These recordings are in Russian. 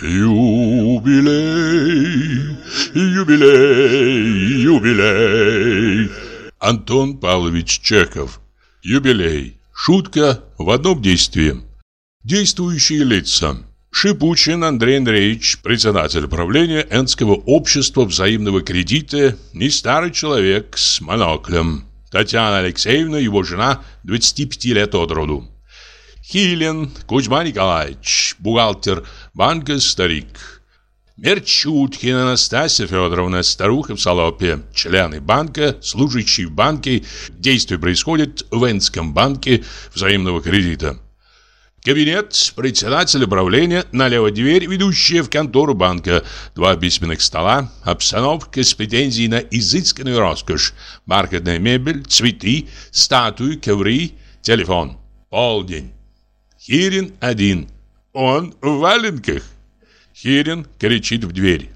Юбилей, юбилей, юбилей. Антон Павлович Чехов. Юбилей. Шутка в одном действии. Действующие лица. Шипучин Андрей Андреевич, председатель правления Энского общества взаимного кредита, не старый человек с моноклем. Татьяна Алексеевна, его жена, 25 лет от роду. Хилин Кузьма Николаевич, бухгалтер банка «Старик». Мерчуткин Анастасия Федоровна, старуха в салопе, члены банка, служащие в банке. Действие происходит в Энском банке взаимного кредита. Кабинет председателя правления, налево дверь, ведущая в контору банка, два письменных стола, обстановка с претензией на изысканную роскошь, бархатная мебель, цветы, статуи, ковры, телефон. Полдень. Хирин один. Он в валенках. Хирин кричит в дверь.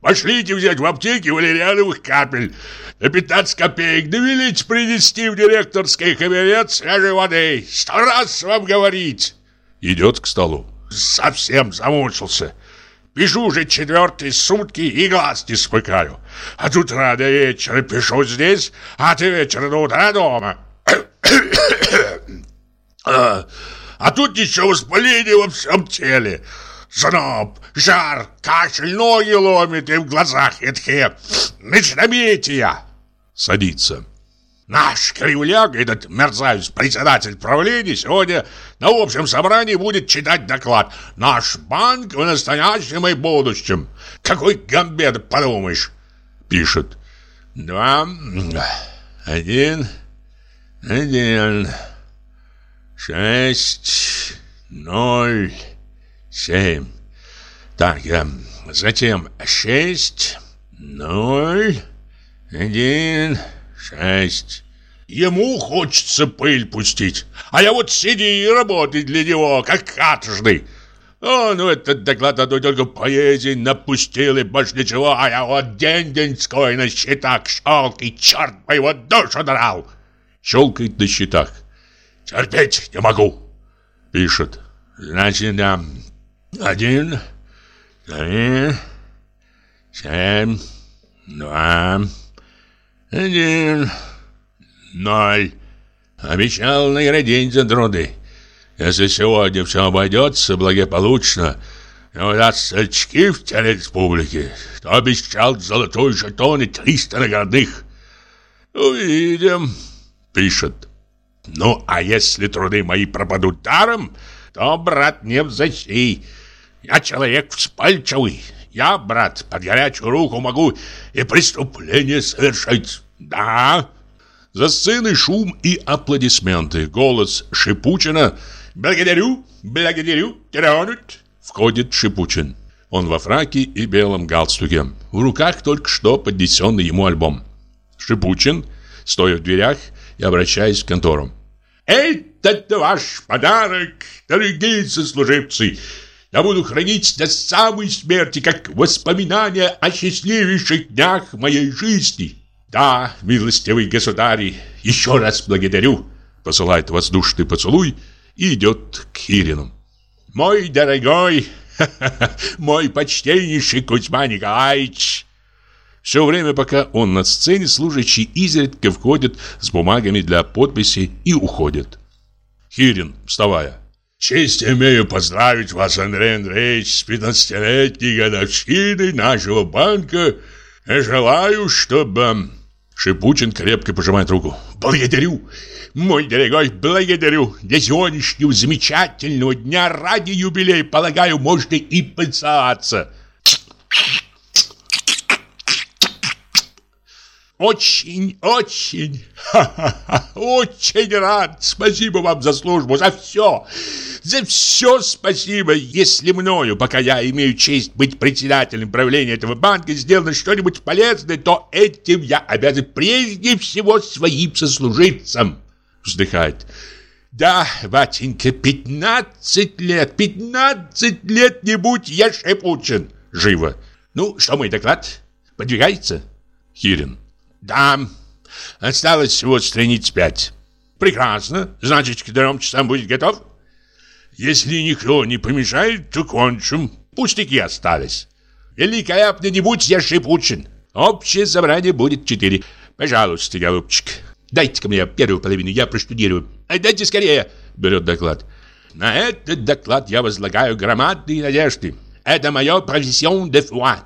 Пошлите взять в аптеке валериановых капель. На 15 копеек довелите принести в директорский кабинет свежей воды. Сто раз вам говорить. Идет к столу. Совсем замучился. Пишу уже четвертые сутки и глаз не смыкаю. А тут утра до вечера пишу здесь, а ты вечера до утра дома. а, тут еще воспаление во всем теле. Зноб, жар, кашель, ноги ломит и в глазах едкие. Начнобития. Садится. Наш кривляк, этот мерзавец, председатель правления, сегодня на общем собрании будет читать доклад. Наш банк в настоящем и будущем. Какой гамбет, подумаешь? Пишет. Два, один, один, шесть, ноль, семь. Так, затем шесть, ноль, один, шесть. Ему хочется пыль пустить, а я вот сиди и работай для него, как каторжный. Он ну этот доклад одной только поэзии напустил и больше ничего, а я вот день-деньской на счетах щелк и черт по его душу драл. Щелкает на счетах. Терпеть не могу. Пишет. Значит, да, один, три, семь, два, один, ноль. Обещал наградить за труды. Если сегодня все обойдется благополучно, и удастся очки в телереспублике, то обещал золотой жетон и триста наградных. Увидим, пишет. Ну, а если труды мои пропадут даром, то, брат, не взойти. Я человек вспыльчивый. Я, брат, под горячую руку могу и преступление совершить. Да. За сценой шум и аплодисменты. Голос Шипучина. Благодарю, благодарю, тронут. Входит Шипучин. Он во фраке и белом галстуке. В руках только что поднесенный ему альбом. Шипучин, стоя в дверях и обращаясь к контору. «Это ваш подарок, дорогие сослуживцы!» Я буду хранить до самой смерти, как воспоминание о счастливейших днях моей жизни. Да, милостивый государь, еще раз благодарю. Посылает воздушный поцелуй и идет к Хирину. Мой дорогой, мой почтеннейший Кузьма Николаевич. Все время, пока он на сцене, служащий изредка входит с бумагами для подписи и уходит. Хирин, вставая. Честь имею поздравить вас, Андрей Андреевич, с 15-летней годовщиной нашего банка. И желаю, чтобы... Шипучин крепко пожимает руку. Благодарю, мой дорогой, благодарю. Для сегодняшнего замечательного дня ради юбилея, полагаю, можно и поцеловаться. Очень, очень, очень рад. Спасибо вам за службу, за все. За все спасибо. Если мною, пока я имею честь быть председателем правления этого банка, сделано что-нибудь полезное, то этим я обязан прежде всего своим сослуживцам. Вздыхает. Да, батенька, 15 лет, 15 лет не будь я шепучен. Живо. Ну, что мой доклад? Подвигается? Хирин. Да, осталось всего страниц пять. Прекрасно, значит, к трем часам будет готов? Если никто не помешает, то кончим. Пустяки остались. Великолепно не будь я шипучен. Общее собрание будет четыре. Пожалуйста, голубчик. Дайте-ка мне первую половину, я проштудирую. Дайте скорее, берет доклад. На этот доклад я возлагаю громадные надежды. Это мое профессион де foi.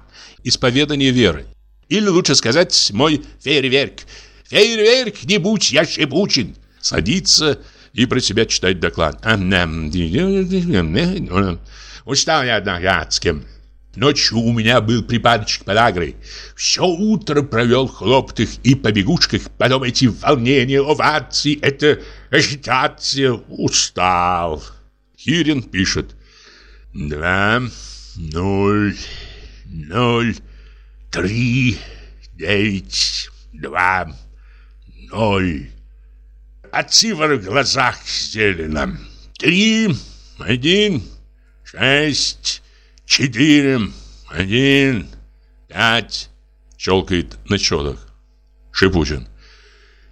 Исповедание веры. Или лучше сказать, мой фейерверк. Фейерверк, не будь я шипучен. Садится и про себя читает доклад. Устал я, однако, адским. Ночью у меня был припадочек подагры. Все утро провел в и побегушках. Потом эти волнения, овации, это агитация. Устал. Хирин пишет. Два, ноль, ноль, три, девять, два, ноль. От цифр в глазах зелено. Три, один, шесть, четыре, один, пять. Щелкает на счетах. Шипучин.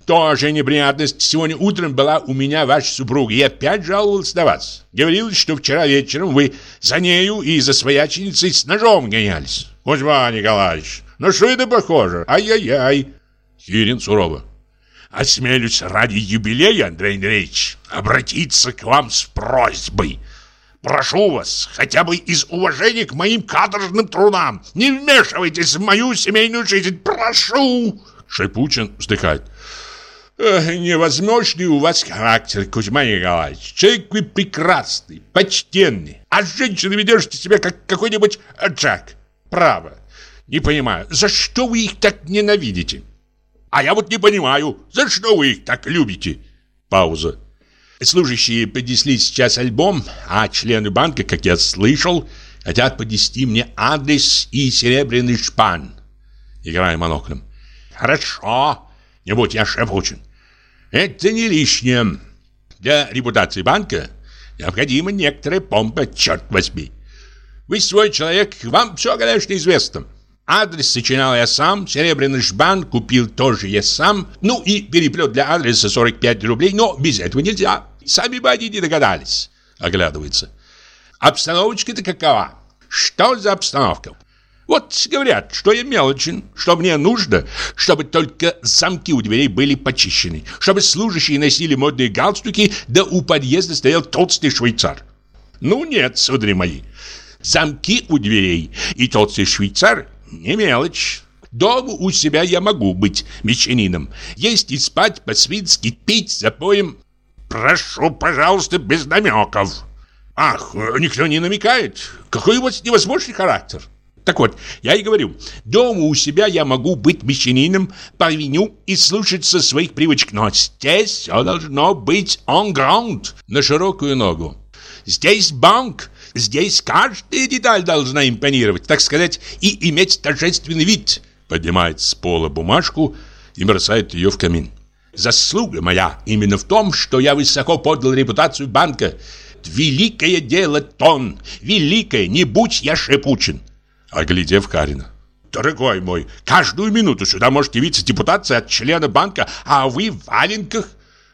Тоже неприятность. Сегодня утром была у меня ваша супруга. Я опять жаловался на вас. Говорилось, что вчера вечером вы за нею и за свояченицей с ножом гонялись. Кузьма Николаевич, что это похоже? Ай-яй-яй. Хирин сурово. Осмелюсь ради юбилея, Андрей Андреевич, обратиться к вам с просьбой. Прошу вас, хотя бы из уважения к моим каторжным трудам, не вмешивайтесь в мою семейную жизнь, прошу!» Шипучин вздыхает. Невозможный у вас характер, Кузьма Николаевич. Человек вы прекрасный, почтенный, а с женщиной ведете себя как какой-нибудь Джак. Право. Не понимаю, за что вы их так ненавидите? А я вот не понимаю, за что вы их так любите? Пауза. Служащие поднесли сейчас альбом, а члены банка, как я слышал, хотят поднести мне адрес и серебряный шпан. Играя моноклем. Хорошо, не будь я шепучен. Это не лишнее. Для репутации банка необходима некоторая помпа, черт возьми. Вы свой человек, вам все, конечно, известно. Адрес сочинял я сам, серебряный жбан купил тоже я сам. Ну и переплет для адреса 45 рублей, но без этого нельзя. Сами бы они не догадались. Оглядывается. Обстановочка-то какова? Что за обстановка? Вот говорят, что я мелочен, что мне нужно, чтобы только замки у дверей были почищены, чтобы служащие носили модные галстуки, да у подъезда стоял толстый швейцар. Ну нет, судари мои, замки у дверей и толстый швейцар не мелочь. Дома у себя я могу быть мещанином, есть и спать по-свински, пить за поем. Прошу, пожалуйста, без намеков. Ах, никто не намекает. Какой у вас невозможный характер. Так вот, я и говорю, дома у себя я могу быть мещанином по виню и слушаться своих привычек, но здесь все должно быть on ground, на широкую ногу. Здесь банк, здесь каждая деталь должна импонировать, так сказать, и иметь торжественный вид. Поднимает с пола бумажку и бросает ее в камин. Заслуга моя именно в том, что я высоко подал репутацию банка. Великое дело тон, великое, не будь я шепучен. Оглядев Карина. Дорогой мой, каждую минуту сюда может явиться депутация от члена банка, а вы в валенках,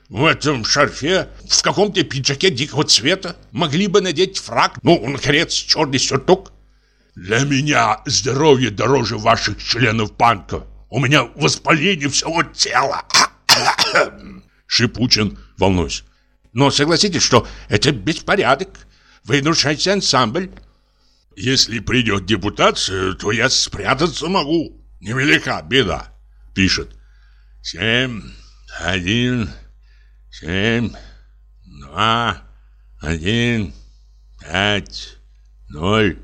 в этом шарфе, в каком-то пиджаке дикого цвета. Могли бы надеть фраг, ну, наконец, черный сюртук. Для меня здоровье дороже ваших членов банка. У меня воспаление всего тела. Шипучин, волнуюсь. Но согласитесь, что это беспорядок. Вы нарушаете ансамбль. Если придет депутация, то я спрятаться могу. Невелика беда. Пишет. Семь, один, семь, два, один, пять, ноль.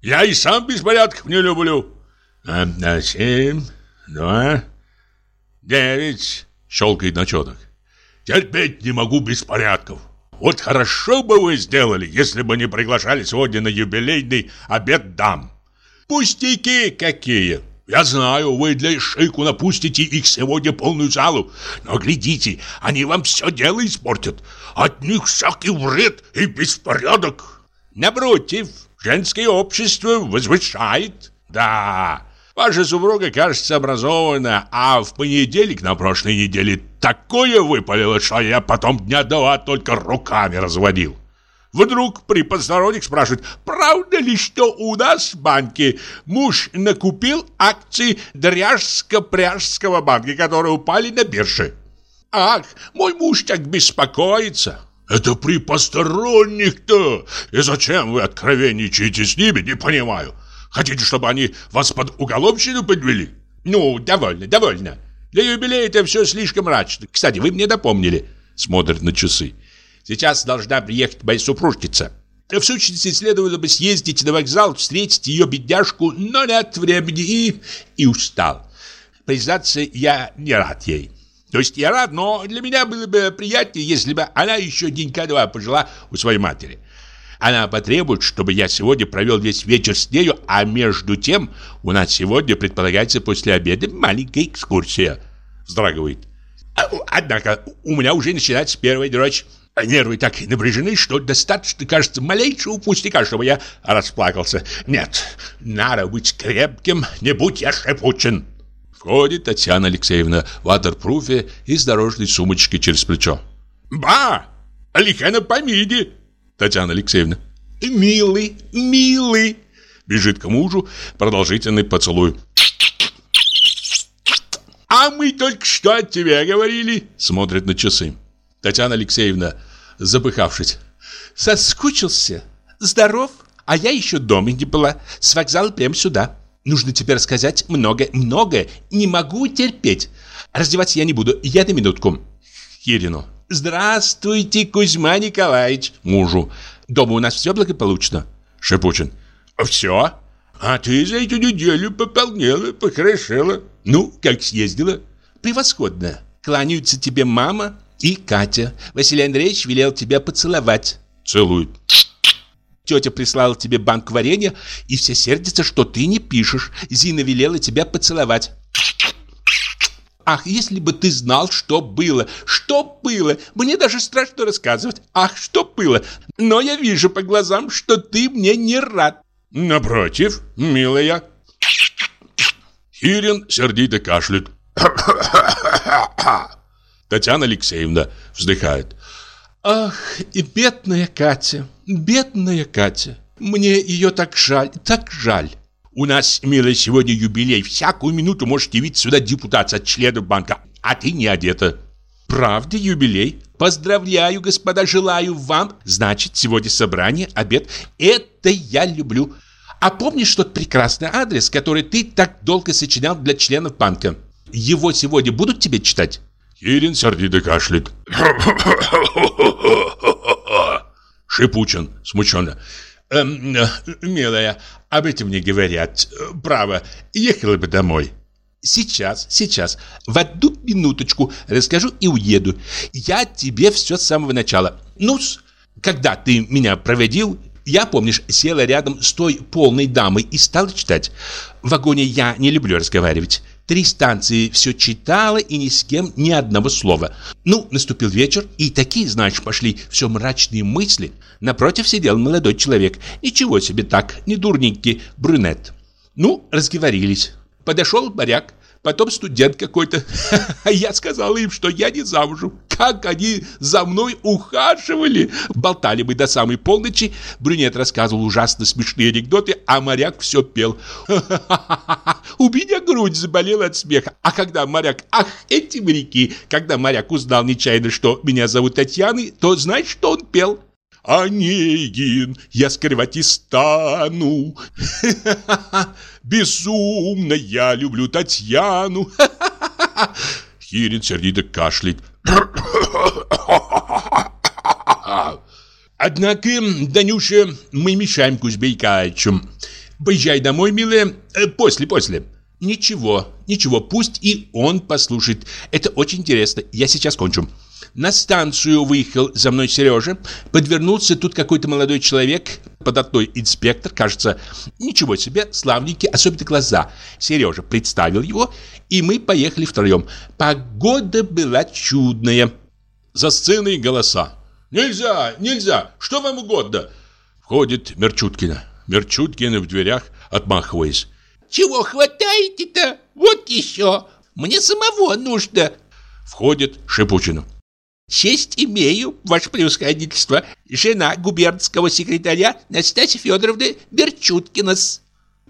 Я и сам беспорядков не люблю. Одна, семь, два, девять. Щелкает на четок. Терпеть не могу беспорядков. Вот хорошо бы вы сделали, если бы не приглашали сегодня на юбилейный обед дам. Пустяки какие! Я знаю, вы для шику напустите их сегодня полную залу. Но глядите, они вам все дело испортят. От них всякий вред и беспорядок. Напротив, женское общество возвышает. Да, Ваша супруга, кажется, образована, а в понедельник на прошлой неделе такое выпалило, что я потом дня два только руками разводил. Вдруг при посторонних спрашивают, правда ли, что у нас в банке муж накупил акции Дряжско-Пряжского банка, которые упали на бирже. Ах, мой муж так беспокоится. Это при посторонних-то. И зачем вы откровенничаете с ними, не понимаю. Хотите, чтобы они вас под уголовщину подвели? Ну, довольно, довольно. Для юбилея это все слишком мрачно. Кстати, вы мне напомнили. Смотрит на часы. Сейчас должна приехать моя супружница. В сущности, следовало бы съездить на вокзал, встретить ее бедняжку, но нет времени и... и устал. Признаться, я не рад ей. То есть я рад, но для меня было бы приятнее, если бы она еще денька-два пожила у своей матери. Она потребует, чтобы я сегодня провел весь вечер с нею, а между тем у нас сегодня предполагается после обеда маленькая экскурсия. Вздрагивает. А, однако у меня уже начинается первая дрочь. Нервы так напряжены, что достаточно, кажется, малейшего пустяка, чтобы я расплакался. Нет, надо быть крепким, не будь я шепучен. Входит Татьяна Алексеевна в ватерпруфе и с дорожной сумочкой через плечо. «Ба! Лихана помиди!» Татьяна Алексеевна. «Милый, милый!» Бежит к мужу, продолжительный поцелуй. «А мы только что от тебя говорили!» Смотрит на часы. Татьяна Алексеевна, запыхавшись. «Соскучился? Здоров? А я еще дома не была. С вокзала прямо сюда. Нужно тебе рассказать много-много. Не могу терпеть. Раздеваться я не буду. Я на минутку. Ерину. Здравствуйте, Кузьма Николаевич. Мужу. Дома у нас все благополучно. Шепучин. Все? А ты за эту неделю пополнела, похорошела. Ну, как съездила? Превосходно. Кланяются тебе мама и Катя. Василий Андреевич велел тебя поцеловать. Целует. Тетя прислала тебе банк варенья, и все сердятся, что ты не пишешь. Зина велела тебя поцеловать. Ах, если бы ты знал, что было, что было, мне даже страшно рассказывать. Ах, что было, но я вижу по глазам, что ты мне не рад. Напротив, милая. Ирин сердито кашляет. Татьяна Алексеевна вздыхает. Ах, и бедная Катя, бедная Катя. Мне ее так жаль, так жаль. У нас, милая, сегодня юбилей. Всякую минуту может явиться сюда депутат от членов банка, а ты не одета. Правда, юбилей? Поздравляю, господа, желаю вам. Значит, сегодня собрание, обед. Это я люблю. А помнишь тот прекрасный адрес, который ты так долго сочинял для членов банка? Его сегодня будут тебе читать? Кирин сердито кашляет. Шипучин смущенно. Эм, э, милая, об этом не говорят. Право, ехала бы домой. Сейчас, сейчас, в одну минуточку расскажу и уеду. Я тебе все с самого начала. ну когда ты меня проводил, я, помнишь, села рядом с той полной дамой и стала читать. В вагоне я не люблю разговаривать. Три станции все читала и ни с кем ни одного слова. Ну, наступил вечер, и такие, знаешь, пошли все мрачные мысли. Напротив сидел молодой человек. Ничего себе так, не дурненький брюнет. Ну, разговорились. Подошел моряк, потом студент какой-то. А я сказал им, что я не замужем. Как они за мной ухаживали. Болтали мы до самой полночи. Брюнет рассказывал ужасно смешные анекдоты, а моряк все пел. У меня грудь заболела от смеха. А когда моряк, ах, эти моряки, когда моряк узнал нечаянно, что меня зовут Татьяной, то знаешь, что он пел? Онегин, я скрывать и стану. Безумно я люблю Татьяну. Хирин сердито кашляет. Однако, Данюша, мы мешаем Кузьме Икаевичу. Поезжай домой, милая, э, после, после. Ничего, ничего, пусть и он послушает. Это очень интересно. Я сейчас кончу. На станцию выехал за мной Сережа. Подвернулся тут какой-то молодой человек, податной инспектор, кажется. Ничего себе, славненький, особенно глаза. Сережа представил его, и мы поехали втроем. Погода была чудная. За сценой голоса. «Нельзя, нельзя! Что вам угодно?» Входит Мерчуткина. Мерчуткина в дверях, отмахиваясь. «Чего хватаете-то? Вот еще! Мне самого нужно!» Входит Шипучина. Честь имею, ваше превосходительство, жена губернского секретаря Настасья Федоровна Берчуткина-с.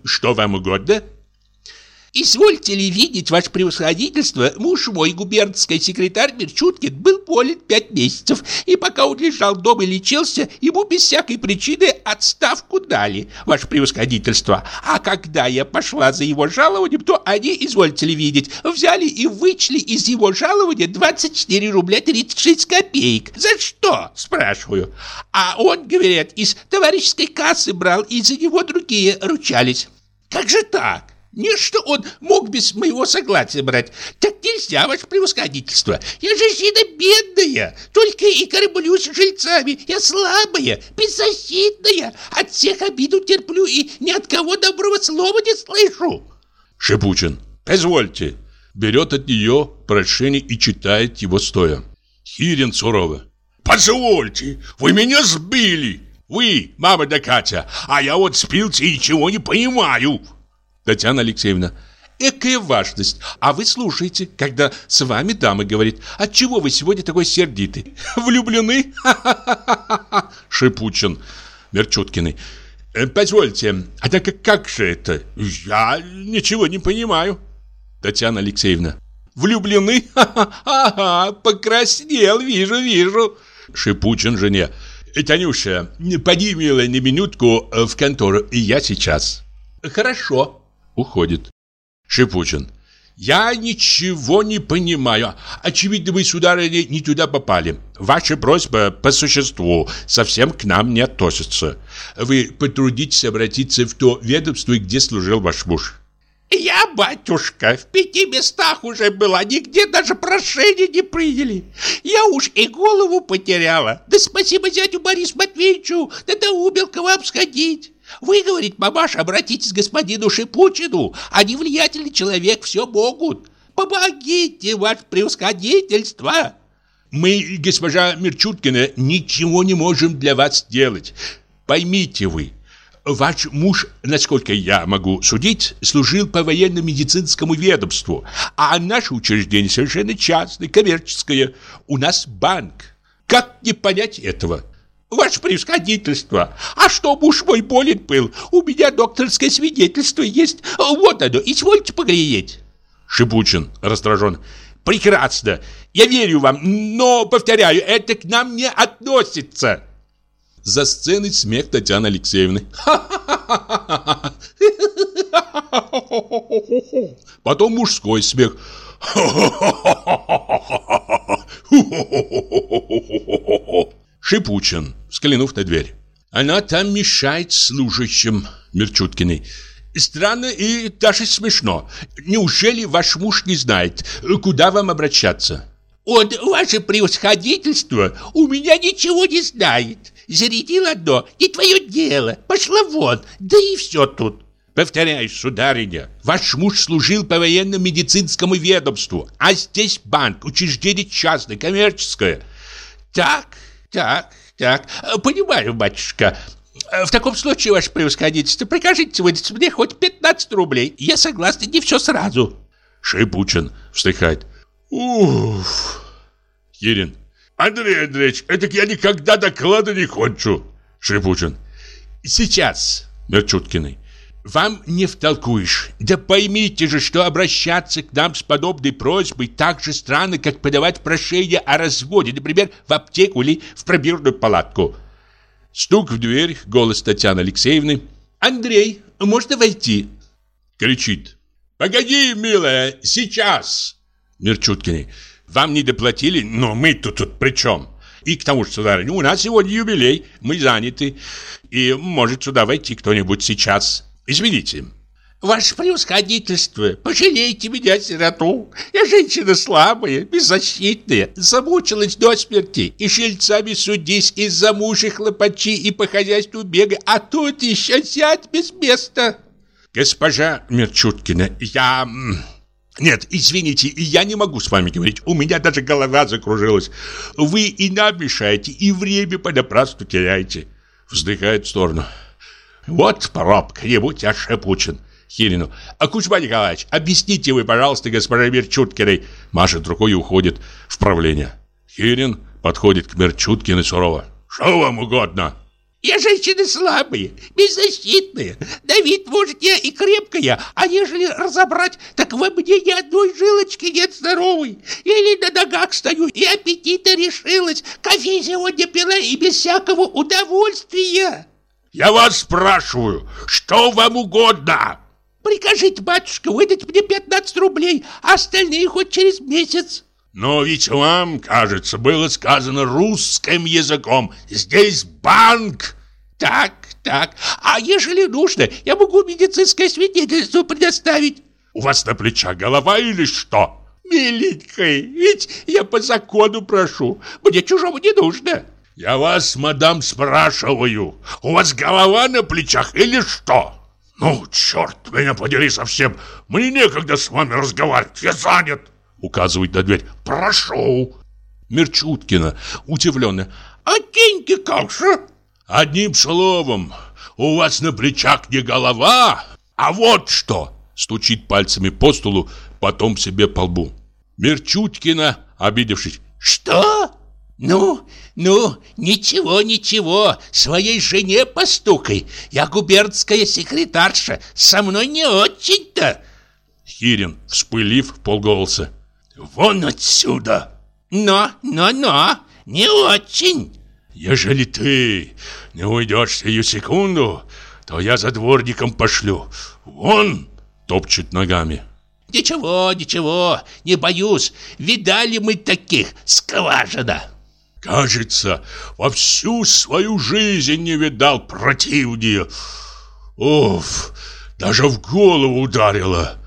Что вам угодно? Извольте ли видеть, ваше превосходительство, муж мой, губернский секретарь Мерчуткин, был болен пять месяцев, и пока он лежал дома и лечился, ему без всякой причины отставку дали, ваше превосходительство. А когда я пошла за его жалованием, то они, извольте ли видеть, взяли и вычли из его жалования 24 рубля 36 копеек. За что, спрашиваю? А он, говорят, из товарищеской кассы брал, и за него другие ручались. Как же так? Не что он мог без моего согласия брать. Так нельзя, ваше превосходительство. Я же жена бедная, только и кормлюсь жильцами. Я слабая, беззащитная, от всех обиду терплю и ни от кого доброго слова не слышу. Шипучин, позвольте. Берет от нее прошение и читает его стоя. Хирин сурово. Позвольте, вы меня сбили. Вы, мама да Катя, а я вот спился и ничего не понимаю. Татьяна Алексеевна. Экая важность. А вы слушаете, когда с вами дама говорит, отчего вы сегодня такой сердитый? Влюблены? Шипучин. Мерчуткиной. Э, позвольте, а так как же это? Я ничего не понимаю. Татьяна Алексеевна. Влюблены? Ага, покраснел, вижу, вижу. Шипучин жене. Танюша, поди, милая, на минутку в контору, и я сейчас. Хорошо. Уходит. Шипучин. Я ничего не понимаю. Очевидно, вы, сударыня, не туда попали. Ваша просьба по существу совсем к нам не относится. Вы потрудитесь обратиться в то ведомство, где служил ваш муж. Я, батюшка, в пяти местах уже была, нигде даже прошение не приняли. Я уж и голову потеряла. Да спасибо зятю Борису Матвеевичу, да доумел к вам сходить. Вы, говорит мамаша, обратитесь к господину Шипучину. Они влиятельный человек, все могут. Помогите, ваше превосходительство. Мы, госпожа Мерчуткина, ничего не можем для вас сделать. Поймите вы, ваш муж, насколько я могу судить, служил по военно-медицинскому ведомству, а наше учреждение совершенно частное, коммерческое. У нас банк. Как не понять этого? Ваше превосходительство, а что муж мой болен был? У меня докторское свидетельство есть. Вот оно, извольте поглядеть. Шипучин раздражен. Прекрасно. Я верю вам, но, повторяю, это к нам не относится. За сценой смех Татьяны Алексеевны. Потом мужской смех. Шипучин, взглянув на дверь. Она там мешает служащим Мерчуткиной. Странно и даже смешно. Неужели ваш муж не знает, куда вам обращаться? Он, ваше превосходительство, у меня ничего не знает. Зарядил одно, не твое дело. Пошла вон, да и все тут. Повторяю, сударыня, ваш муж служил по военно-медицинскому ведомству, а здесь банк, учреждение частное, коммерческое. Так, так, так, понимаю, батюшка. В таком случае, ваше превосходительство, прикажите выдать мне хоть 15 рублей. Я согласна не все сразу. Шипучин вздыхает. Уф. Ерин. Андрей Андреевич, это я никогда доклада не кончу. Шипучин. Сейчас. Мерчуткиной. Вам не втолкуешь. Да поймите же, что обращаться к нам с подобной просьбой так же странно, как подавать прошение о разводе, например, в аптеку или в пробирную палатку. Стук в дверь, голос Татьяны Алексеевны. «Андрей, можно войти?» Кричит. «Погоди, милая, сейчас!» Мерчуткиной. «Вам не доплатили, но мы-то тут при чем?» И к тому же, сударыня, у нас сегодня юбилей, мы заняты. И может сюда войти кто-нибудь сейчас. Извините. Ваше превосходительство, пожалейте меня, сироту. Я женщина слабая, беззащитная, замучилась до смерти. И шельцами судись из-за мужа хлопачи и по хозяйству бега, а тут еще сядь без места. Госпожа Мерчуткина, я... Нет, извините, я не могу с вами говорить. У меня даже голова закружилась. Вы и нам мешаете, и время понапрасну теряете. Вздыхает в сторону. Вот пробка, не будь я шепучен. Хилину. А Кузьма Николаевич, объясните вы, пожалуйста, госпоже Мерчуткиной. Машет рукой и уходит в правление. Хирин подходит к Мерчуткиной сурово. «Что вам угодно?» Я женщина слабая, беззащитная. На вид, может, я и крепкая, а ежели разобрать, так во мне ни одной жилочки нет здоровой. Или на ногах стою, и аппетита решилась. Кофе сегодня пила и без всякого удовольствия. Я вас спрашиваю, что вам угодно? Прикажите, батюшка, выдать мне 15 рублей, а остальные хоть через месяц. Но ведь вам, кажется, было сказано русским языком. Здесь банк. Так, так. А ежели нужно, я могу медицинское свидетельство предоставить. У вас на плечах голова или что? Миленькая, ведь я по закону прошу. Мне чужого не нужно. Я вас, мадам, спрашиваю, у вас голова на плечах или что? Ну, черт меня подери совсем, мне некогда с вами разговаривать, я занят указывает на дверь. «Прошу!» Мерчуткина, удивленная. «А деньги как же?» «Одним словом, у вас на плечах не голова, а вот что!» Стучит пальцами по столу, потом себе по лбу. Мерчуткина, обидевшись. «Что? Ну, ну, ничего, ничего, своей жене постукай. Я губернская секретарша, со мной не очень-то». Хирин, вспылив полголоса. Вон отсюда! Но, но, но, не очень. Ежели ты не уйдешь сию секунду, то я за дворником пошлю. Вон! Топчет ногами. Ничего, ничего, не боюсь. Видали мы таких, скважина. Кажется, во всю свою жизнь не видал противнее. Оф, даже в голову ударило.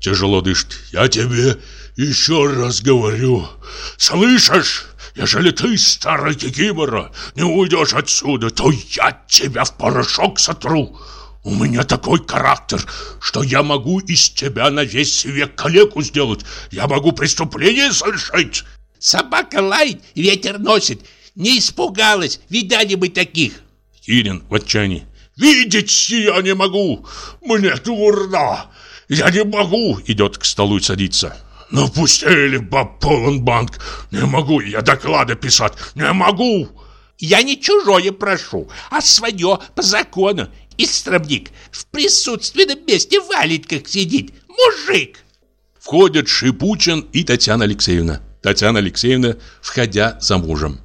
Тяжело дышит. Я тебе еще раз говорю, слышишь? Ежели ты, старый кикимора, не уйдешь отсюда, то я тебя в порошок сотру. У меня такой характер, что я могу из тебя на весь век калеку сделать. Я могу преступление совершить. Собака лает, ветер носит. Не испугалась, видали бы таких. Кирин в отчаянии. Видеть я не могу, мне дурно. Я не могу. Идет к столу и садится. Напустили баб полон банк. Не могу я доклады писать, не могу. Я не чужое прошу, а свое по закону. Истробник в присутственном месте валит, как сидит. Мужик. Входят Шипучин и Татьяна Алексеевна. Татьяна Алексеевна, входя за мужем.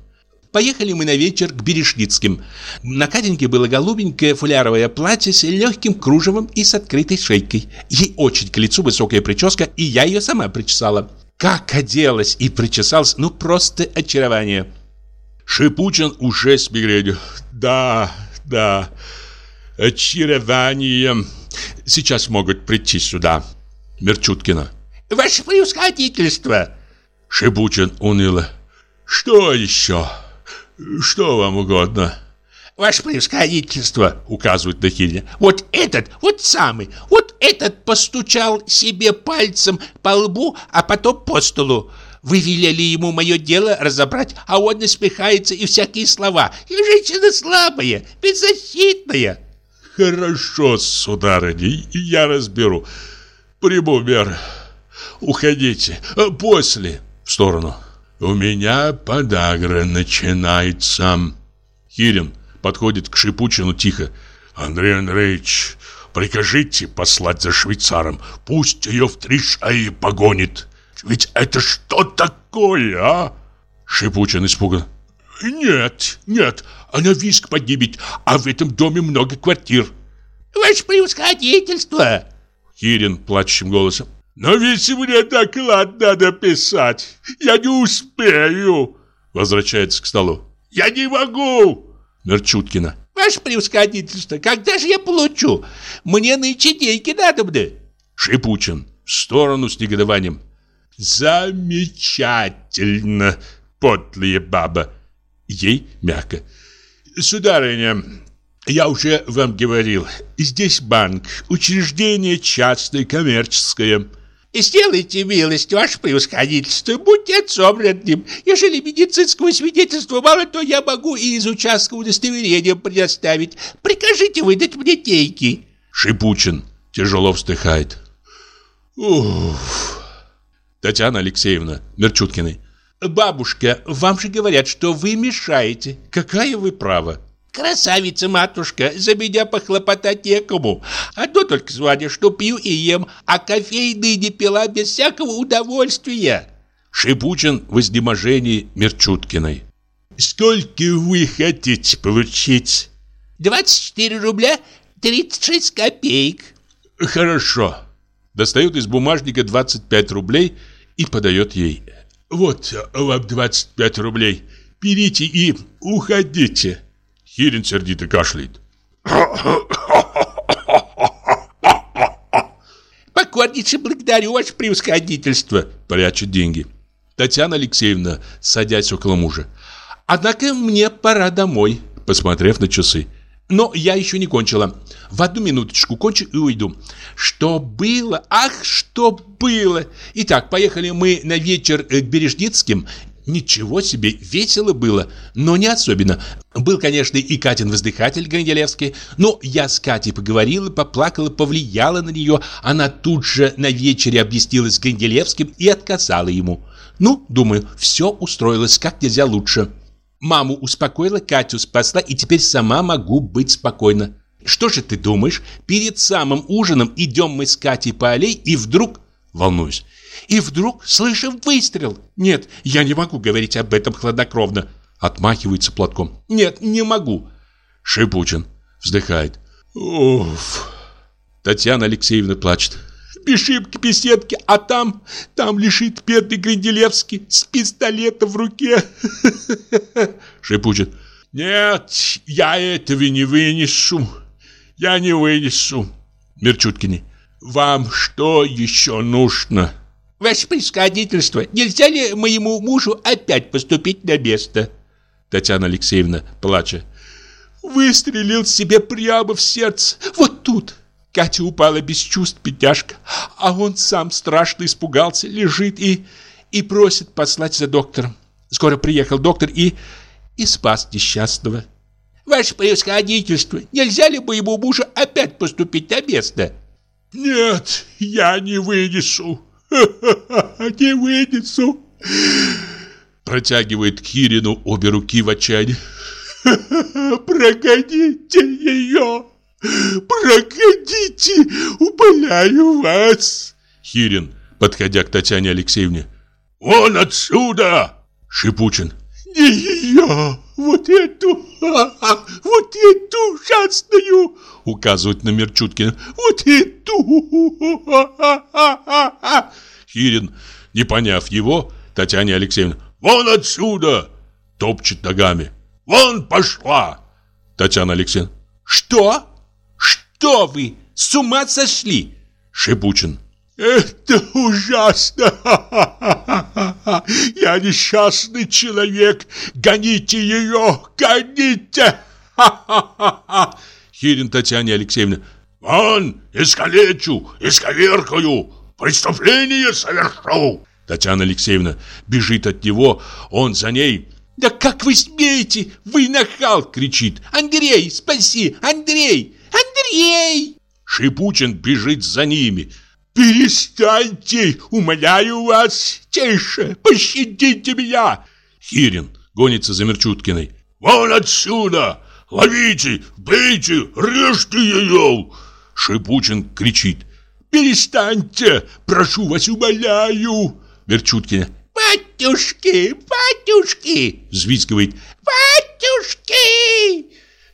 Поехали мы на вечер к Берешницким. На Катеньке было голубенькое фуляровое платье с легким кружевом и с открытой шейкой. Ей очень к лицу высокая прическа, и я ее сама причесала. Как оделась и причесалась, ну просто очарование. Шипучин уже с мигренью. Да, да, очарование. Сейчас могут прийти сюда. Мерчуткина. Ваше превосходительство. Шипучин уныло. Что еще? Что вам угодно? Ваше превосходительство, указывает на Вот этот, вот самый, вот этот постучал себе пальцем по лбу, а потом по столу. Вы велели ему мое дело разобрать, а он насмехается и всякие слова. Я женщина слабая, беззащитная. Хорошо, сударыня, я разберу. Приму меры. Уходите. После. В сторону. У меня подагра начинается. Хирин подходит к Шипучину тихо. Андрей Андреевич, прикажите послать за швейцаром. Пусть ее в три шаи погонит. Ведь это что такое, а? Шипучин испуган. Нет, нет, она виск поднимет, а в этом доме много квартир. Ваше превосходительство! Хирин плачущим голосом. Но ведь мне доклад надо писать. Я не успею. Возвращается к столу. Я не могу. Мерчуткина. Ваше превосходительство, когда же я получу? Мне нынче деньги надобны. Шипучин. В сторону с негодованием. Замечательно, подлая баба. Ей мягко. Сударыня, я уже вам говорил, здесь банк, учреждение частное, коммерческое. Сделайте милость, ваше превосходительство, будьте отцом родным. Ежели медицинского свидетельства мало, то я могу и из участка удостоверения предоставить. Прикажите выдать мне деньги. Шипучин тяжело вздыхает. Уф. Татьяна Алексеевна Мерчуткиной. Бабушка, вам же говорят, что вы мешаете. Какая вы права? Красавица, матушка, за меня похлопотать некому. А то только звонишь, что пью и ем, а кофейный не пила без всякого удовольствия. Шипучин в изнеможении Мерчуткиной. Сколько вы хотите получить? 24 рубля 36 копеек. Хорошо. Достает из бумажника 25 рублей и подает ей. Вот вам 25 рублей. Берите и уходите. Хирин сердито кашляет. Покорнейше благодарю ваше превосходительство. Прячет деньги. Татьяна Алексеевна, садясь около мужа. Однако мне пора домой, посмотрев на часы. Но я еще не кончила. В одну минуточку кончу и уйду. Что было? Ах, что было! Итак, поехали мы на вечер к Бережницким. Ничего себе, весело было, но не особенно. Был, конечно, и Катин воздыхатель Гранделевский, но я с Катей поговорила, поплакала, повлияла на нее. Она тут же на вечере объяснилась с Гранделевским и отказала ему. Ну, думаю, все устроилось как нельзя лучше. Маму успокоила, Катю спасла, и теперь сама могу быть спокойна. Что же ты думаешь? Перед самым ужином идем мы с Катей по аллее, и вдруг... Волнуюсь. И вдруг слышим выстрел. Нет, я не могу говорить об этом хладнокровно. Отмахивается платком. Нет, не могу. Шипучин вздыхает. Уф. Татьяна Алексеевна плачет. Бежим к беседке, а там, там лежит бедный Гранделевский с пистолетом в руке. Шипучит. Нет, я этого не вынесу. Я не вынесу. Мерчуткини. Вам что еще нужно? Ваше происходительство, нельзя ли моему мужу опять поступить на место? Татьяна Алексеевна, плача. Выстрелил себе прямо в сердце. Вот тут. Катя упала без чувств, бедняжка. А он сам страшно испугался, лежит и... и просит послать за доктором. Скоро приехал доктор и... и спас несчастного. Ваше превосходительство, нельзя ли моему мужу опять поступить на место? Нет, я не вынесу. Не вынесу. Протягивает Кирину обе руки в отчаянии. Прогоните ее. Прогоните, умоляю вас. Хирин, подходя к Татьяне Алексеевне. Вон отсюда! Шипучин. Не ее, вот эту, вот эту ужасную, указывает на Мерчуткина. Вот эту. Хирин, не поняв его, Татьяне Алексеевне. Вон отсюда! Топчет ногами. Вон пошла! Татьяна Алексеевна. Что? Что вы? С ума сошли? Шипучин. Это ужасно! Я несчастный человек! Гоните ее! Гоните! Хирин Татьяне Алексеевне. Вон, искалечу, исковеркаю, преступление совершу! Татьяна Алексеевна бежит от него, он за ней. «Да как вы смеете? Вы нахал!» — кричит. «Андрей, спаси! Андрей! Андрей!» Шипучин бежит за ними. «Перестаньте! Умоляю вас! Тише! Пощадите меня!» Хирин гонится за Мерчуткиной. «Вон отсюда! Ловите! Бейте! Режьте ее!» Шипучин кричит. «Перестаньте! Прошу вас, умоляю!» Мерчуткина. «Батюшки! Батюшки!» Взвизгивает. «Батюшки!»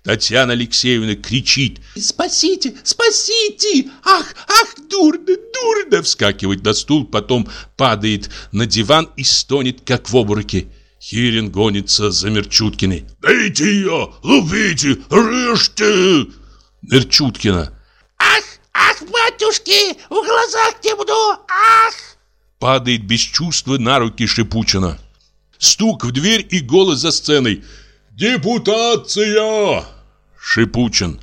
Татьяна Алексеевна кричит. «Спасите! Спасите! Ах, ах, дурно, дурно!» Вскакивает на стул, потом падает на диван и стонет, как в обмороке. Хирин гонится за Мерчуткиной. «Дайте ее! Лупите! Режьте!» Мерчуткина. «Ах, ах, батюшки! В глазах темно! Ах!» Падает без чувства на руки Шипучина. Стук в дверь и голос за сценой. «Депутация!» Шипучин.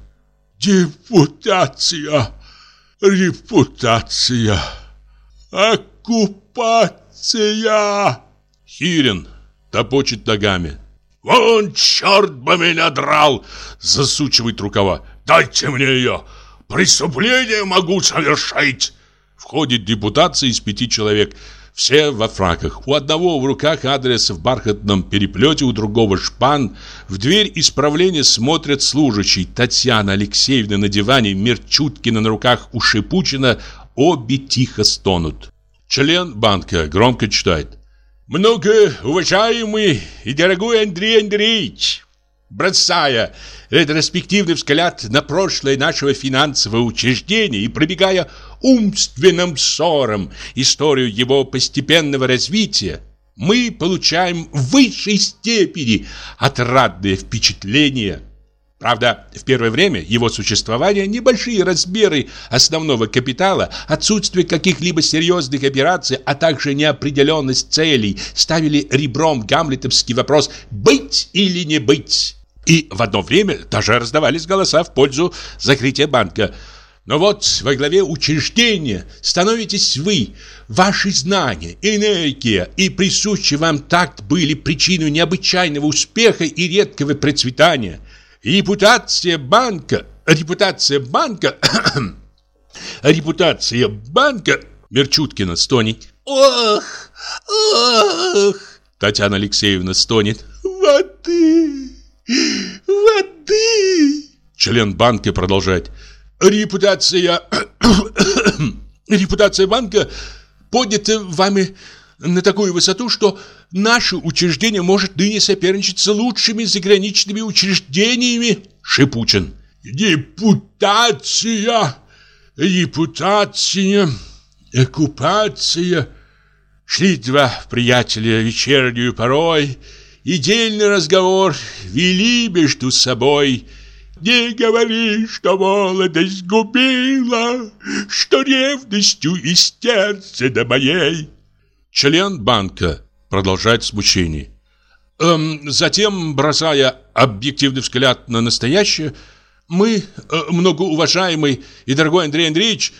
«Депутация! Репутация! Оккупация!» Хирин топочет ногами. «Вон черт бы меня драл!» Засучивает рукава. «Дайте мне ее! Преступление могу совершить!» Входит депутация из пяти человек. Все во фраках. У одного в руках адрес в бархатном переплете, у другого шпан. В дверь исправления смотрят служащий. Татьяна Алексеевна на диване, Мерчуткина на руках у Шипучина. Обе тихо стонут. Член банка громко читает. «Многоуважаемый и дорогой Андрей Андреевич, бросая ретроспективный взгляд на прошлое нашего финансового учреждения и пробегая умственным ссором историю его постепенного развития, мы получаем в высшей степени отрадные впечатления – Правда, в первое время его существования небольшие размеры основного капитала, отсутствие каких-либо серьезных операций, а также неопределенность целей ставили ребром гамлетовский вопрос «быть или не быть?». И в одно время даже раздавались голоса в пользу закрытия банка. Но вот во главе учреждения становитесь вы, ваши знания, энергия и присущий вам такт были причиной необычайного успеха и редкого процветания – Репутация банка, репутация банка, репутация банка, Мерчуткина стонет. Ох, ох, Татьяна Алексеевна стонет. Воды, воды. Член банка продолжает. Репутация, репутация банка поднята вами на такую высоту, что наше учреждение может ныне соперничать с лучшими заграничными учреждениями. Шипучин. Депутация, репутация, оккупация. Шли два приятеля вечернюю порой, и дельный разговор вели между собой. Не говори, что молодость губила, что ревностью из сердца до моей. Член банка продолжает смущение. Эм, затем, бросая объективный взгляд на настоящее, мы, э, многоуважаемый и дорогой Андрей Андреевич,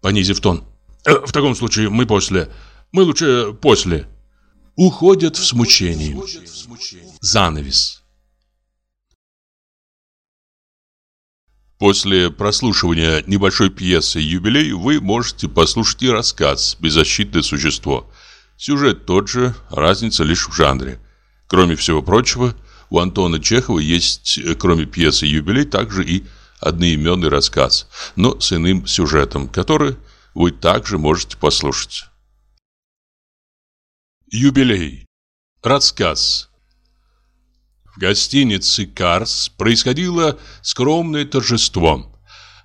понизив тон, э, в таком случае мы после, мы лучше после, уходят в смущении. Занавес. После прослушивания небольшой пьесы «Юбилей» вы можете послушать и рассказ «Беззащитное существо», Сюжет тот же, разница лишь в жанре. Кроме всего прочего, у Антона Чехова есть, э, кроме пьесы «Юбилей», также и одноименный рассказ, но с иным сюжетом, который вы также можете послушать. Юбилей. Рассказ. Гостинице «Карс» происходило скромное торжество.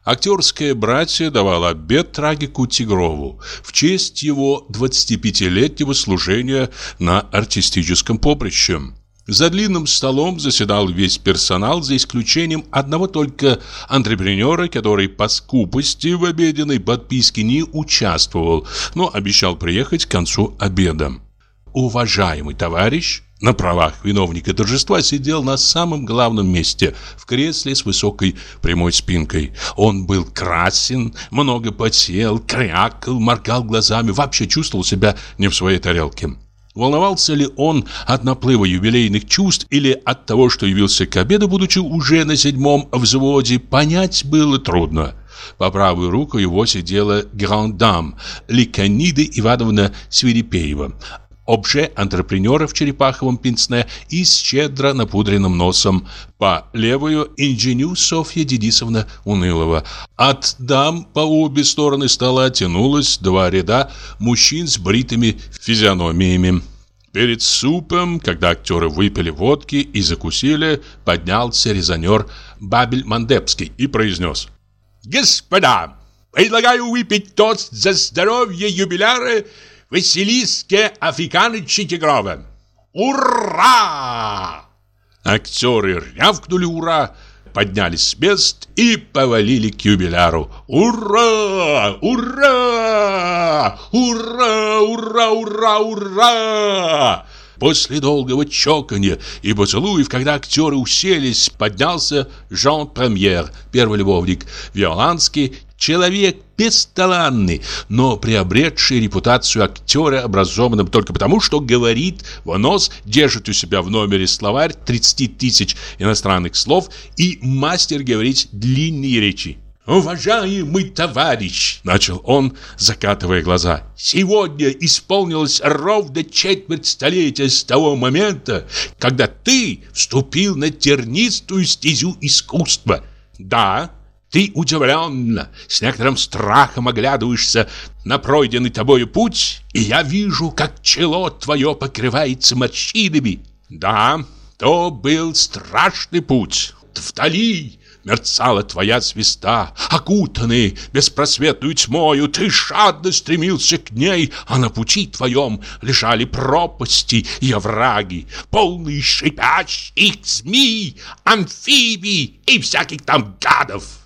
Актерское братье давало обед трагику Тигрову в честь его 25-летнего служения на артистическом поприще. За длинным столом заседал весь персонал, за исключением одного только антрепренера, который по скупости в обеденной подписке не участвовал, но обещал приехать к концу обеда. Уважаемый товарищ на правах виновника торжества сидел на самом главном месте, в кресле с высокой прямой спинкой. Он был красен, много потел, крякал, моргал глазами, вообще чувствовал себя не в своей тарелке. Волновался ли он от наплыва юбилейных чувств или от того, что явился к обеду, будучи уже на седьмом взводе, понять было трудно. По правую руку его сидела грандам Ликанида Ивановна Свирепеева, обже антрепренера в черепаховом пенсне и с щедро напудренным носом. По левую инженю Софья Дедисовна Унылова. От дам по обе стороны стола тянулось два ряда мужчин с бритыми физиономиями. Перед супом, когда актеры выпили водки и закусили, поднялся резонер Бабель Мандепский и произнес «Господа, предлагаю выпить тост за здоровье юбиляра Василиске Африканыча Тигрова. Ура! Актеры рявкнули «Ура!», поднялись с мест и повалили к юбиляру. «Ура! Ура! Ура! Ура! Ура! Ура!» После долгого чоканья и поцелуев, когда актеры уселись, поднялся Жан Премьер, первый любовник, Виоланский, человек бесталанный, но приобретший репутацию актера, образованным только потому, что говорит в нос, держит у себя в номере словарь 30 тысяч иностранных слов и мастер говорить длинные речи. «Уважаемый товарищ!» – начал он, закатывая глаза. «Сегодня исполнилось ровно четверть столетия с того момента, когда ты вступил на тернистую стезю искусства. Да, ты удивленно, с некоторым страхом оглядываешься на пройденный тобою путь, и я вижу, как чело твое покрывается морщинами. Да, то был страшный путь. Вдали мерцала твоя звезда, окутанный беспросветную тьмою, ты жадно стремился к ней, а на пути твоем лежали пропасти и овраги, полные шипящих змей, амфибий и всяких там гадов.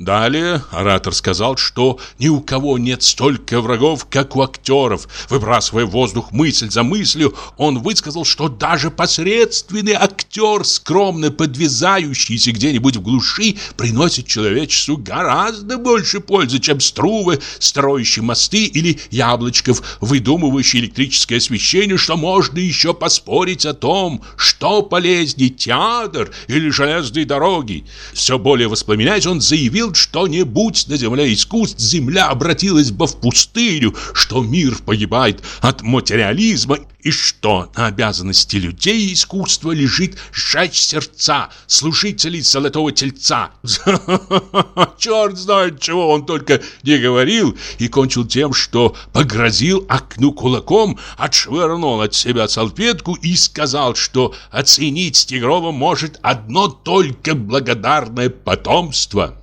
Далее оратор сказал, что ни у кого нет столько врагов, как у актеров. Выбрасывая в воздух мысль за мыслью, он высказал, что даже посредственный актер, скромно подвязающийся где-нибудь в глуши, приносит человечеству гораздо больше пользы, чем струвы, строящие мосты или яблочков, выдумывающие электрическое освещение, что можно еще поспорить о том, что полезнее театр или железные дороги. Все более воспламеняясь, он заявил, сделать что-нибудь на земле искусств, земля обратилась бы в пустыню, что мир погибает от материализма и что на обязанности людей искусства лежит сжечь сердца служителей золотого тельца. Черт знает, чего он только не говорил и кончил тем, что погрозил окну кулаком, отшвырнул от себя салфетку и сказал, что оценить Тигрова может одно только благодарное потомство.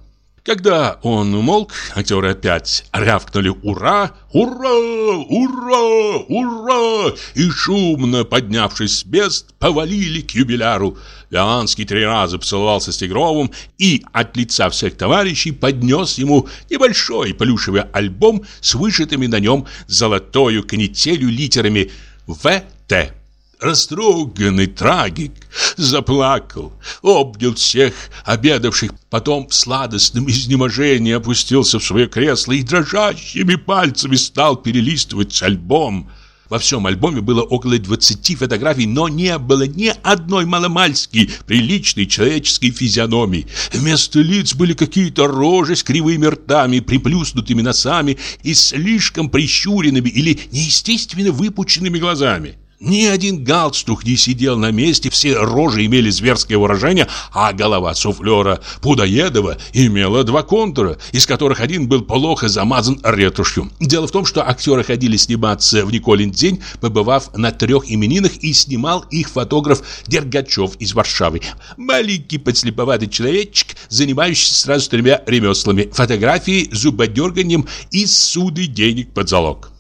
Когда он умолк, актеры опять рявкнули «Ура! Ура! Ура! Ура!» и шумно, поднявшись с мест, повалили к юбиляру. Виоланский три раза поцеловался с Тигровым и от лица всех товарищей поднес ему небольшой плюшевый альбом с вышитыми на нем золотою канителью литерами «ВТ». Растроганный трагик заплакал, обнял всех обедавших, потом в сладостном изнеможении опустился в свое кресло и дрожащими пальцами стал перелистывать альбом. Во всем альбоме было около 20 фотографий, но не было ни одной маломальски приличной человеческой физиономии. Вместо лиц были какие-то рожи с кривыми ртами, приплюснутыми носами и слишком прищуренными или неестественно выпученными глазами. Ни один галстук не сидел на месте, все рожи имели зверское выражение, а голова суфлера Пудоедова имела два контура, из которых один был плохо замазан ретушью. Дело в том, что актеры ходили сниматься в Николин день, побывав на трех именинах, и снимал их фотограф Дергачев из Варшавы. Маленький подслеповатый человечек, занимающийся сразу тремя ремеслами – фотографией, зубодерганием и суды денег под залог.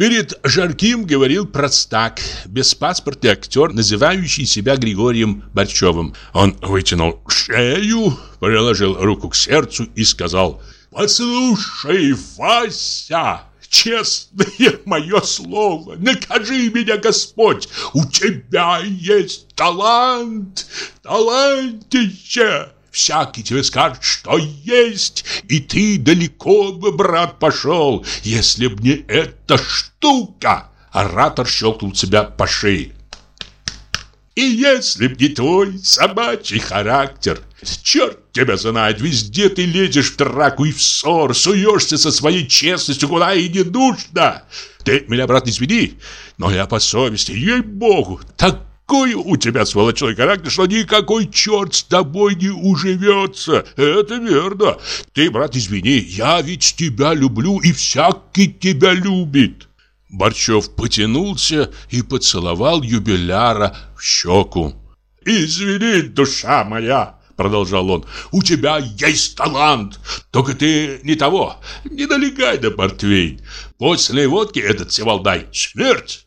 Перед Жарким говорил простак, беспаспортный актер, называющий себя Григорием Борчевым. Он вытянул шею, приложил руку к сердцу и сказал «Послушай, Вася, честное мое слово, накажи меня, Господь, у тебя есть талант, талантище!» Всякий тебе скажет, что есть, и ты далеко бы, брат, пошел, если б не эта штука. Оратор щелкнул себя по шее. И если б не твой собачий характер, черт тебя знает, везде ты лезешь в драку и в ссор, суешься со своей честностью куда и не нужно. Ты меня, брат, не извини, но я по совести, ей-богу, так такой у тебя сволочной характер, что никакой черт с тобой не уживется. Это верно. Ты, брат, извини, я ведь тебя люблю, и всякий тебя любит. Борчев потянулся и поцеловал юбиляра в щеку. «Извини, душа моя!» Продолжал он, у тебя есть талант, только ты не того, не налегай на портвейн. После водки этот севалдай смерть.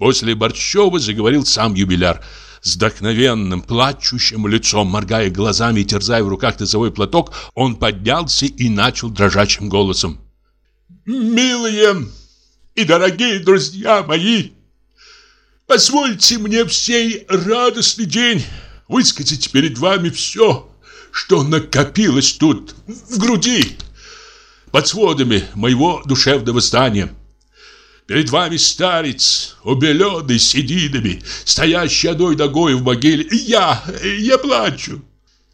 После Борщева заговорил сам юбиляр с вдохновенным, плачущим лицом, моргая глазами и терзая в руках носовой платок, он поднялся и начал дрожащим голосом. «Милые и дорогие друзья мои, позвольте мне в сей радостный день высказать перед вами все, что накопилось тут, в груди, под сводами моего душевного здания». Перед вами старец, убеленный сединами, стоящий одной ногой в могиле. Я, я плачу.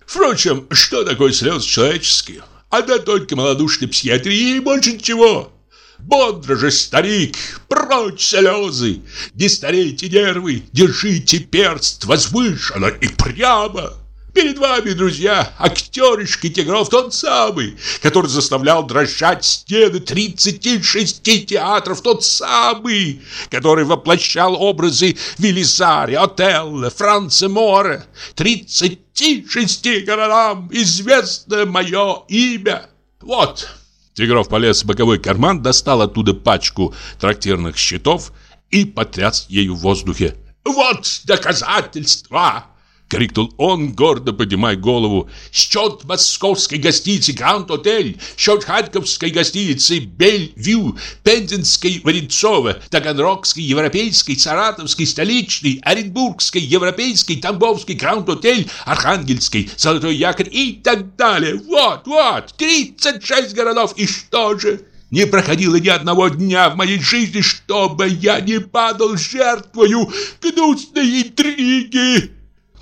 Впрочем, что такое слезы человеческие? Она только малодушная психиатрия и больше ничего. Бодро же, старик, прочь слезы. Не старейте нервы, держите перст возвышенно и прямо. Перед вами, друзья, актеришка Тигров тот самый, который заставлял дрожать стены 36 театров, тот самый, который воплощал образы Велизария, Отелло, Франца Море. 36 городам известно мое имя. Вот. Тигров полез в боковой карман, достал оттуда пачку трактирных счетов и потряс ею в воздухе. Вот доказательства. — крикнул он, гордо поднимая голову. «Счет московской гостиницы Гранд Отель, счет харьковской гостиницы Бель-Вью, Пензенской Варенцова, Таганрогской, Европейской, Саратовской, Столичной, Оренбургской, Европейской, Тамбовской, Гранд Отель, Архангельской, Золотой Якорь и так далее. Вот, вот, 36 городов. И что же?» Не проходило ни одного дня в моей жизни, чтобы я не падал жертвою гнусной интриги.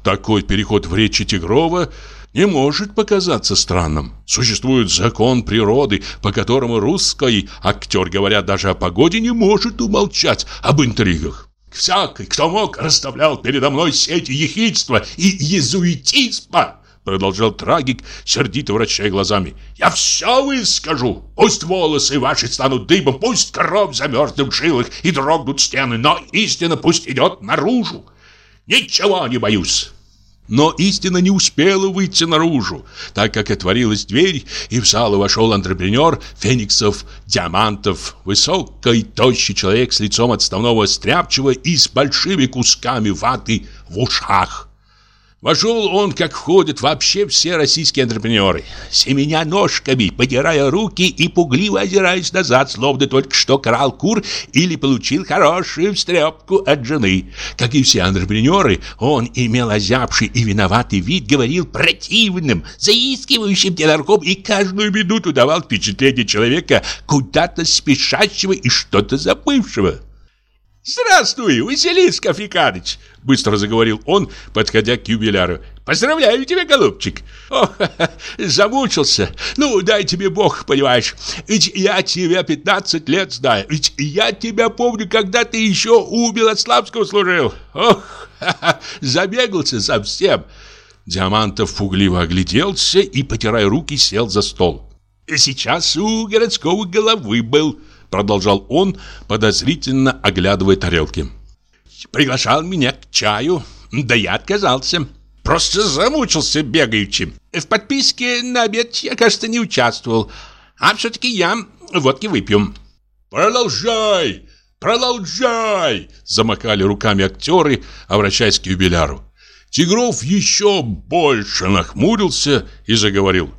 Такой переход в речи Тигрова не может показаться странным. Существует закон природы, по которому русский актер, говоря даже о погоде, не может умолчать об интригах. «Всякий, кто мог, расставлял передо мной сети ехидства и езуитизма», продолжал трагик, сердито вращая глазами. «Я все выскажу. Пусть волосы ваши станут дыбом, пусть кровь замерзнет в жилах и дрогнут стены, но истина пусть идет наружу. Ничего не боюсь. Но истина не успела выйти наружу, так как отворилась дверь, и в залу вошел антрепренер Фениксов Диамантов, высокий, тощий человек с лицом отставного стряпчего и с большими кусками ваты в ушах. Вошел он, как входят вообще все российские антрепренеры, семеня ножками, потирая руки и пугливо озираясь назад, словно только что крал кур или получил хорошую встрепку от жены. Как и все антрепренеры, он имел озябший и виноватый вид, говорил противным, заискивающим телорком и каждую минуту давал впечатление человека, куда-то спешащего и что-то забывшего. «Здравствуй, Василиск Африканыч!» Быстро заговорил он, подходя к юбиляру. «Поздравляю тебя, голубчик! Ох, замучился! Ну, дай тебе Бог, понимаешь! Ведь я тебя 15 лет знаю! Ведь я тебя помню, когда ты еще у Белославского служил! Ох, забегался совсем!» Диамантов пугливо огляделся и, потирая руки, сел за стол. «Сейчас у городского головы был», продолжал он, подозрительно оглядывая тарелки. Приглашал меня к чаю, да я отказался. Просто замучился бегаючи. В подписке на обед я, кажется, не участвовал. А все-таки я водки выпью. Продолжай! Продолжай! Замакали руками актеры, обращаясь к юбиляру. Тигров еще больше нахмурился и заговорил.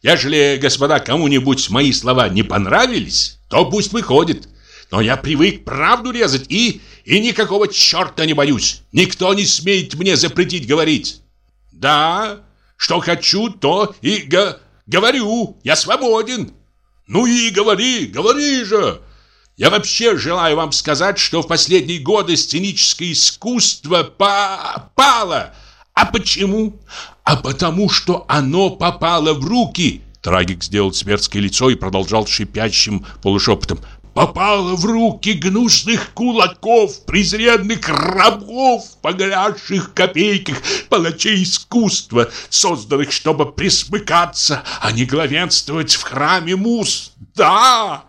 Ежели, господа, кому-нибудь мои слова не понравились, то пусть выходит. Но я привык правду резать и... и никакого черта не боюсь. Никто не смеет мне запретить говорить. Да, что хочу, то и го говорю. Я свободен. Ну и говори, говори же. Я вообще желаю вам сказать, что в последние годы сценическое искусство по пало. А почему? А потому что оно попало в руки. Трагик сделал смертское лицо и продолжал шипящим полушепотом. Попало в руки гнусных кулаков, презренных рабов, погрязших в копейках, палачей искусства, созданных, чтобы присмыкаться, а не главенствовать в храме мус. Да!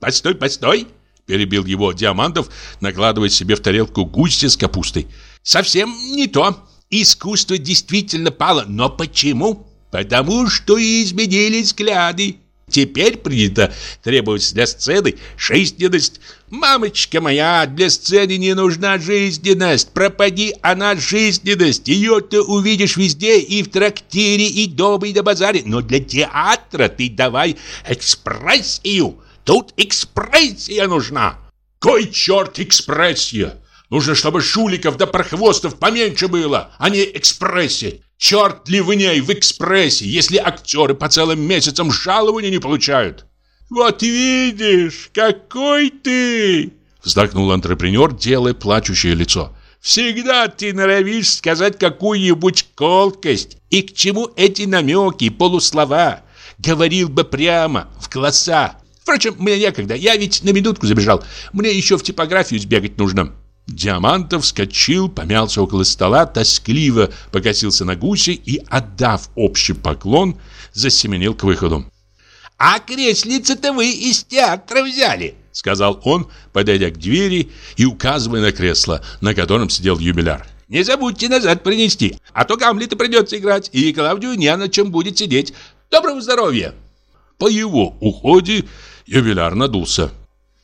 Постой, постой! Перебил его Диамантов, накладывая себе в тарелку густи с капустой. Совсем не то. Искусство действительно пало, но почему? Потому что изменились взгляды. Теперь принято требовать для сцены жизненность. Мамочка моя, для сцены не нужна жизненность. Пропади она жизненность. Ее ты увидишь везде, и в трактире, и дома, и на базаре. Но для театра ты давай экспрессию. Тут экспрессия нужна. Кой черт экспрессия? Нужно, чтобы шуликов да прохвостов поменьше было, а не экспрессия. Черт ли в ней в экспрессе, если актеры по целым месяцам жалования не получают? Вот видишь, какой ты! Вздохнул антрепренер, делая плачущее лицо. Всегда ты норовишь сказать какую-нибудь колкость. И к чему эти намеки, полуслова? говорил бы прямо, в класса. Впрочем, мне некогда, я ведь на минутку забежал. Мне еще в типографию сбегать нужно». Диамантов вскочил, помялся около стола, тоскливо покосился на гуся и, отдав общий поклон, засеменил к выходу. «А креслице-то вы из театра взяли!» Сказал он, подойдя к двери и указывая на кресло, на котором сидел юбиляр. «Не забудьте назад принести, а то Гамлета придется играть, и Клавдию не на чем будет сидеть. Доброго здоровья!» По его уходе юбиляр надулся.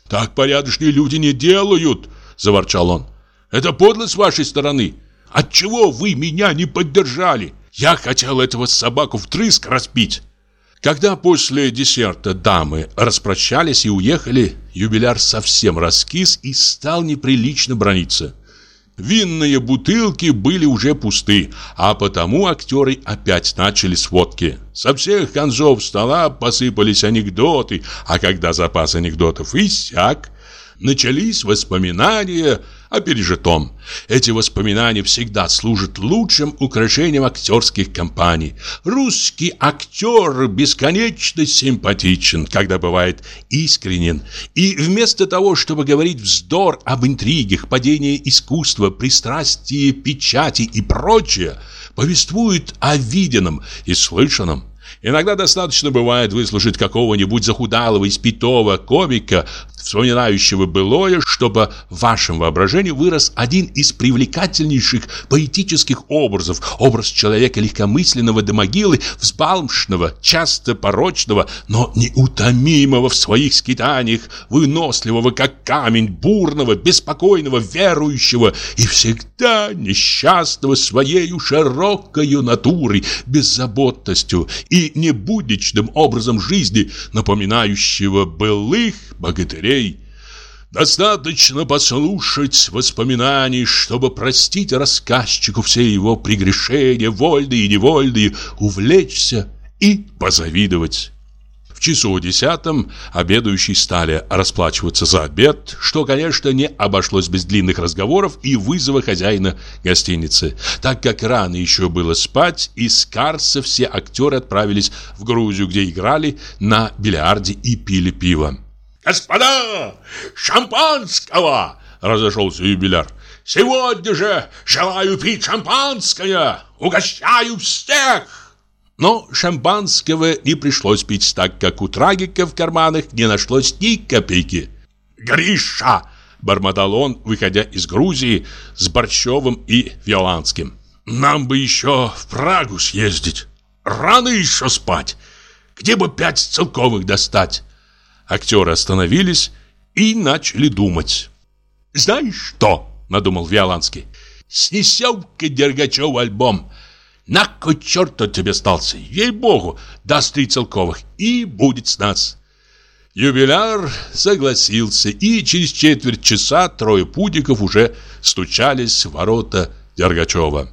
«Так порядочные люди не делают!» – заворчал он. «Это подло с вашей стороны! Отчего вы меня не поддержали? Я хотел этого собаку втрыск распить!» Когда после десерта дамы распрощались и уехали, юбиляр совсем раскис и стал неприлично брониться. Винные бутылки были уже пусты, а потому актеры опять начали сводки. Со всех концов стола посыпались анекдоты, а когда запас анекдотов иссяк, начались воспоминания о пережитом. Эти воспоминания всегда служат лучшим украшением актерских компаний. Русский актер бесконечно симпатичен, когда бывает искренен. И вместо того, чтобы говорить вздор об интригах, падении искусства, пристрастии, печати и прочее, повествует о виденном и слышанном. Иногда достаточно бывает выслушать какого-нибудь захудалого, испитого комика, вспоминающего былое, чтобы в вашем воображении вырос один из привлекательнейших поэтических образов, образ человека легкомысленного до могилы, взбалмшного, часто порочного, но неутомимого в своих скитаниях, выносливого, как камень, бурного, беспокойного, верующего и всегда несчастного своею широкою натурой, беззаботностью и небудничным образом жизни, напоминающего былых богатырей. Достаточно послушать воспоминаний, чтобы простить рассказчику все его прегрешения, вольные и невольные, увлечься и позавидовать. В часу десятом обедающие стали расплачиваться за обед, что, конечно, не обошлось без длинных разговоров и вызова хозяина гостиницы, так как рано еще было спать, и с Карса все актеры отправились в Грузию, где играли на бильярде и пили пиво. «Господа, шампанского!» – разошелся юбиляр. «Сегодня же желаю пить шампанское! Угощаю всех!» Но шампанского не пришлось пить, так как у трагика в карманах не нашлось ни копейки. «Гриша!» – бормотал он, выходя из Грузии с Борщевым и Виоланским. «Нам бы еще в Прагу съездить. Рано еще спать. Где бы пять целковых достать?» Актеры остановились и начали думать. «Знаешь что?» – надумал Виоланский. «Снесем-ка Дергачеву альбом. На кой черт он тебе стался? Ей-богу, даст три целковых, и будет с нас». Юбиляр согласился, и через четверть часа трое путников уже стучались в ворота Дергачева.